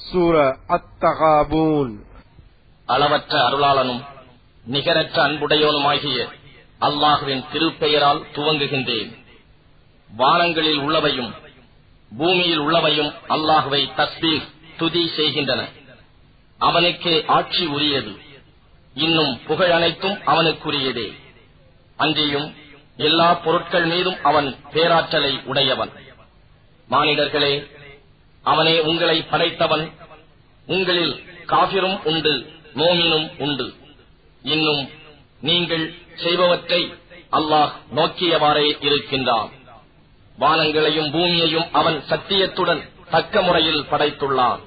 சூர அத்தகாபூன். அளவற்ற அருளாளனும் நிகரற்ற அன்புடையவனுமாகிய அல்லாஹுவின் திருப்பெயரால் துவங்குகின்றேன். வானங்களில் உள்ளவையும் பூமியில் உள்ளவையும் அல்லாஹுவை தஸ்பீர் துதி செய்கின்றன. அவனுக்கே ஆட்சி உரியது. இன்னும் புகழ் அனைத்தும் அவனுக்குரியதே. அன்றியும் எல்லா பொருட்கள் மீதும் அவன் பேராற்றலை உடையவன். மானிடர்களே அவனே உங்களை படைத்தவன். உங்களில் காபிரும் உண்டு மோமினும் உண்டு. இன்னும் நீங்கள் செய்பவற்றை அல்லாஹ் நோக்கியவாறே இருக்கின்றான். வானங்களையும் பூமியையும் அவன் சத்தியத்துடன் தக்க முறையில் படைத்துள்ளான்.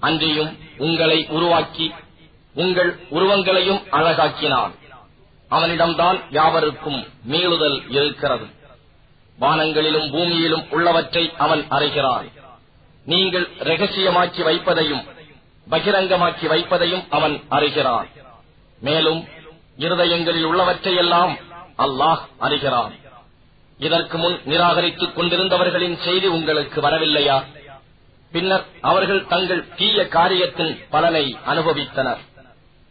அன்றியும் உங்களை உருவாக்கி உங்கள் உருவங்களையும் அழகாக்கினான். அவனிடம்தான் யாவருக்கும் மீளுதல் இருக்கிறது. வானங்களிலும் பூமியிலும் உள்ளவற்றை அவன் அறிகிறான். நீங்கள் ரகசியமாக்கி வைப்பதையும் பகிரங்கமாக்கி வைப்பதையும் அவன் அறிகிறான். மேலும் இருதயங்களில் உள்ளவற்றையெல்லாம் அல்லாஹ் அறிகிறான். இதற்கு முன் நிராகரித்துக் கொண்டிருந்தவர்களின் செய்தி உங்களுக்கு வரவில்லையா? பின்னர் அவர்கள் தங்கள் தீய காரியத்தின் பலனை அனுபவித்தனர்.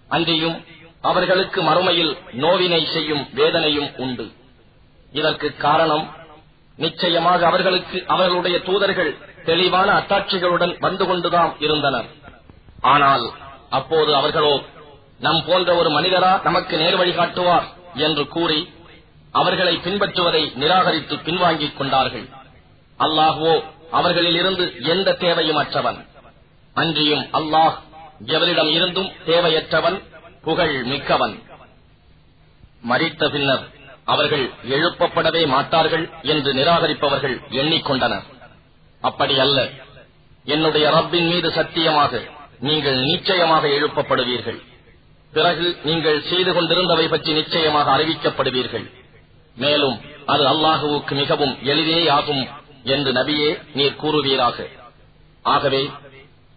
அன்றியும் அவர்களுக்கு மறுமையில் நோவினை செய்யும் வேதனையும் உண்டு. இதற்கு காரணம் நிச்சயமாக அவர்களுக்கு அவர்களுடைய தூதர்கள் தெளிவான அத்தாட்சிகளுடன் வந்து கொண்டுதான் இருந்தனர். ஆனால் அப்போது அவர்களோ நம் போன்ற ஒரு மனிதரா நமக்கு நேர்வழி காட்டுவார் என்று கூறி அவர்களை பின்பற்றுவதை நிராகரித்து பின்வாங்கிக் கொண்டார்கள். அல்லாஹுவோ அவர்களில் இருந்து எந்த தேவையும் அற்றவன். அன்றியும் அல்லாஹ் எவரிடம் இருந்தும் தேவையற்றவன் புகழ் மிக்கவன். மறித்த பின்னர் அவர்கள் எழுப்பப்படவே மாட்டார்கள் என்று நிராகரிப்பவர்கள் எண்ணிக்கொண்டனர். அப்படி அல்ல. என்னுடைய ரப்பின் மீது சத்தியமாக நீங்கள் நிச்சயமாக எழுப்பப்படுவீர்கள். பிறகு நீங்கள் செய்து கொண்டிருந்தவை பற்றி நிச்சயமாக அறிவிக்கப்படுவீர்கள். மேலும் அது அல்லாஹுவுக்கு மிகவும் எளிதேயாகும் என்று நபியே நீர் கூறுவீராக. ஆகவே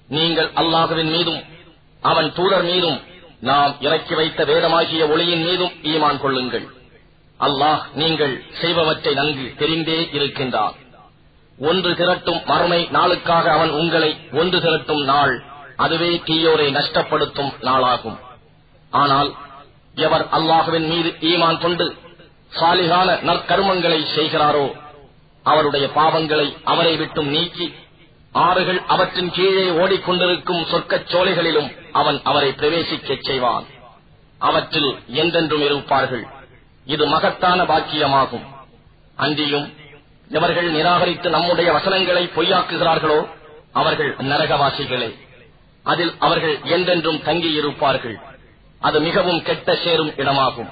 நீங்கள் அல்லாஹுவின் மீதும் அவன் தூதர் மீதும் நாம் இறக்கி வைத்த வேதமாகிய ஒளியின் மீதும் ஈமான் கொள்ளுங்கள். அல்லாஹ் நீங்கள் செய்பவற்றை நன்கு தெரிந்தே இருக்கின்றார். ஒன்று திரட்டும் மறுமை நாளுக்காக அவன் உங்களை ஒன்று திரட்டும் நாள் அதுவே தீயோரை நஷ்டப்படுத்தும் நாளாகும். ஆனால் எவர் அல்லாஹுவின் மீது ஈமான் கொண்டு சாலிகான நற்கருமங்களை செய்கிறாரோ அவருடைய பாவங்களை அவரை விட்டும் நீக்கி ஆறுகள் அவற்றின் கீழே ஓடிக்கொண்டிருக்கும் சொர்க்கச் சோலைகளிலும் அவன் அவரை பிரவேசிக்கச் செய்வான். அவற்றில் என்றென்றும் இருப்பார்கள். இது மகத்தான பாக்கியமாகும். அன்றியும் எவர்கள் நிராகரித்து நம்முடைய வசனங்களை பொய்யாக்குகிறார்களோ அவர்கள் நரகவாசிகளே. அதில் அவர்கள் என்றென்றும் தங்கியிருப்பார்கள். அது மிகவும் கெட்ட சேரும் இடமாகும்.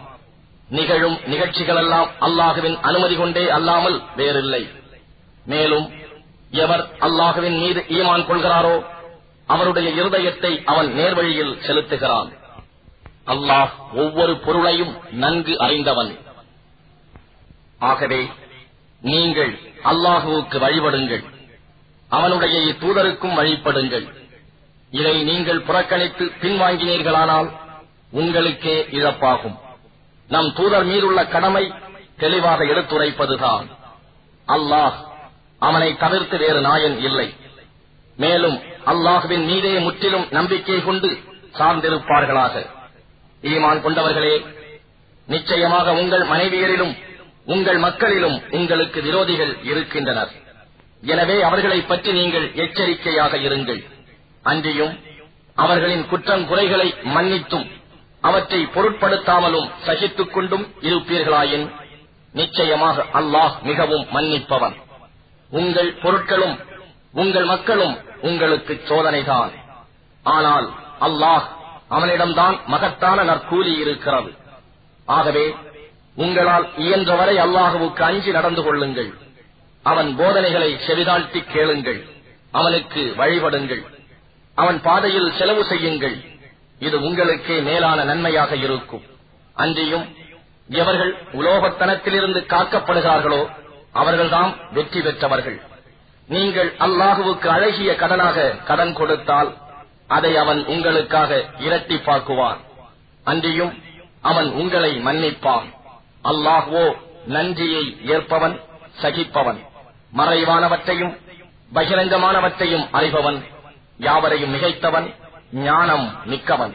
நிகழும் நிகழ்ச்சிகளெல்லாம் அல்லாஹுவின் அனுமதி கொண்டே அல்லாமல் வேறில்லை. மேலும் எவர் அல்லாஹுவின் மீது ஈமான் கொள்கிறாரோ அவருடைய இருதயத்தை அவன் நேர்வழியில் செலுத்துகிறான். அல்லாஹ் ஒவ்வொரு பொருளையும் நன்கு அறிந்தவன். ஆகவே நீங்கள் அல்லாஹுவுக்கு வழிபடுங்கள். அவனுடைய தூதருக்கும் வழிபடுங்கள். இதை நீங்கள் புறக்கணித்து பின்வாங்கினீர்களானால் உங்களுக்கே இழப்பாகும். நம் தூதர் மீதுள்ள கடமை தெளிவாக எடுத்துரைப்பதுதான். அல்லாஹ் அவனை தவிர்த்து வேறு நாயன் இல்லை. மேலும் அல்லாஹுவின் மீதே முற்றிலும் நம்பிக்கை கொண்டு சார்ந்திருப்பார்களாக. ஈமான் கொண்டவர்களே நிச்சயமாக உங்கள் மனைவியரிலும் உங்கள் மக்களிலும் உங்களுக்கு விரோதிகள் இருக்கின்றனர். எனவே அவர்களை பற்றி நீங்கள் எச்சரிக்கையாக இருங்கள். அன்றியும் அவர்களின் குற்றம் குறைகளை மன்னித்தும் அவற்றை பொருட்படுத்தாமலும் சகித்துக் கொண்டும் இருப்பீர்களாயின் நிச்சயமாக அல்லாஹ் மிகவும் மன்னிப்பவன். உங்கள் பொருட்களும் உங்கள் மக்களும் உங்களுக்கு சோதனைதான். ஆனால் அல்லாஹ் அவனிடம்தான் மகத்தான நற்கூலி இருக்கிறது. ஆகவே உங்களால் இயன்றவரை அல்லாஹுவுக்கு அஞ்சி நடந்து கொள்ளுங்கள். அவன் போதனைகளை செவிதாழ்த்தி கேளுங்கள். அவனுக்கு வழிபடுங்கள். அவன் பாதையில் செலவு செய்யுங்கள். இது உங்களுக்கே மேலான நன்மையாக இருக்கும். அன்றியும் எவர்கள் உலோகத்தனத்திலிருந்து காக்கப்படுகிறார்களோ அவர்கள்தான் வெற்றி பெற்றவர்கள். நீங்கள் அல்லாஹுவுக்கு அழகிய கடனாக கடன் கொடுத்தால் அதை அவன் உங்களுக்காக இரட்டிப்பாக்குவான் அன்றியும் அவன் உங்களை மன்னிப்பான். அல்லாஹுவோ நன்றியை ஏற்பவன் சகிப்பவன். மறைவானவற்றையும் பகிரங்கமானவற்றையும் அறிபவன். யாவரையும் மிகைத்தவன் ஞானம் மிக்கவன்.